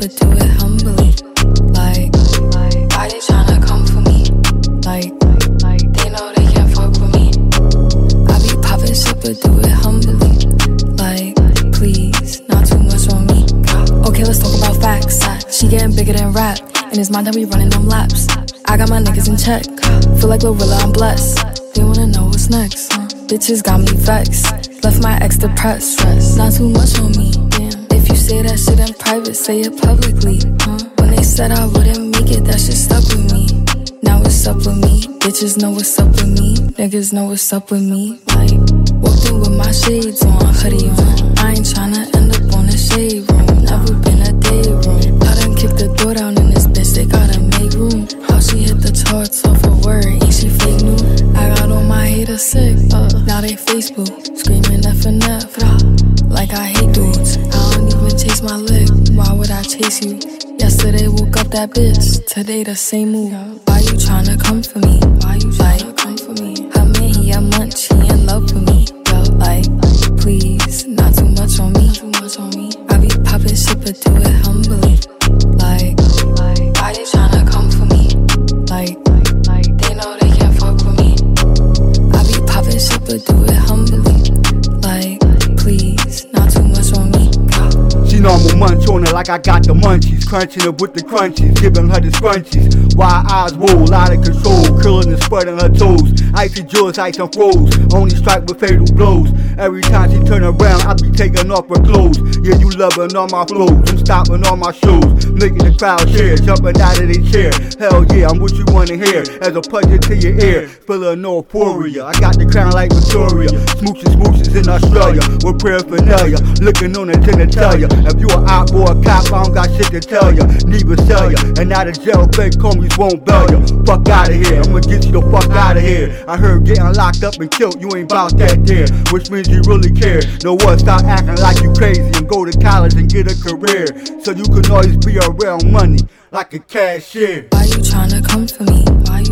but do it humbly. Like, why they tryna come for me? Like, they know they can't fuck with me. I be popping shit, but do it humbly. Like, please, not too much on me. Okay, let's talk about facts. She getting bigger than rap, and it's mind that we running them laps. I got my niggas in check. Feel like Lorilla, I'm blessed. They wanna know what's next. Huh? Bitches got me vexed. Left my ex depressed. Not too much on me. Say that shit in private, say it publicly. When they said I wouldn't make it, that shit stuck with me. Now what's up with me? Bitches know what's up with me. Niggas know what's up with me. Like, walked in with my shades on, hoodie on. I ain't tryna end up on a shade room. Never been a day room. I done kicked the door down in this bitch, they gotta make room. How she hit the charts off a word, ain't she fake new? I got all my haters sick, uh, now they Facebook, screaming F and F. like I hate dudes. I don't even chase my lick, why would I chase you? Yesterday woke up that bitch, today the same move. Why you tryna come for me? Munch on it like I got the munchies, crunching it with the crunchies, giving her the scrunchies. Wide eyes roll, out of control, curling and spreading her toes. Icy jaws, ice and froze, only strike with fatal blows. Every time she turn around, I be taking off her clothes. Yeah, you loving all my flows, I'm stopping all my shows, making the crowd cheer, jumping out of their chair. Hell yeah, I'm what you wanna hear, as a punch into your ear, feeling no euphoria. I got the crown like Victoria, smooches, smooches in Australia, with paraphernalia, looking on the genitalia. If you a op or a cop, I don't got shit to tell ya, neither sell ya. And out of jail, fake won't bail ya. Fuck out of here, I'ma get you the fuck out of here. I heard getting locked up and killed, you ain't bout that there, which means you really care. Know what? Stop acting like you crazy and go to college and get a career, so you can always be around money like a cashier. Why you tryna come for me? Why you?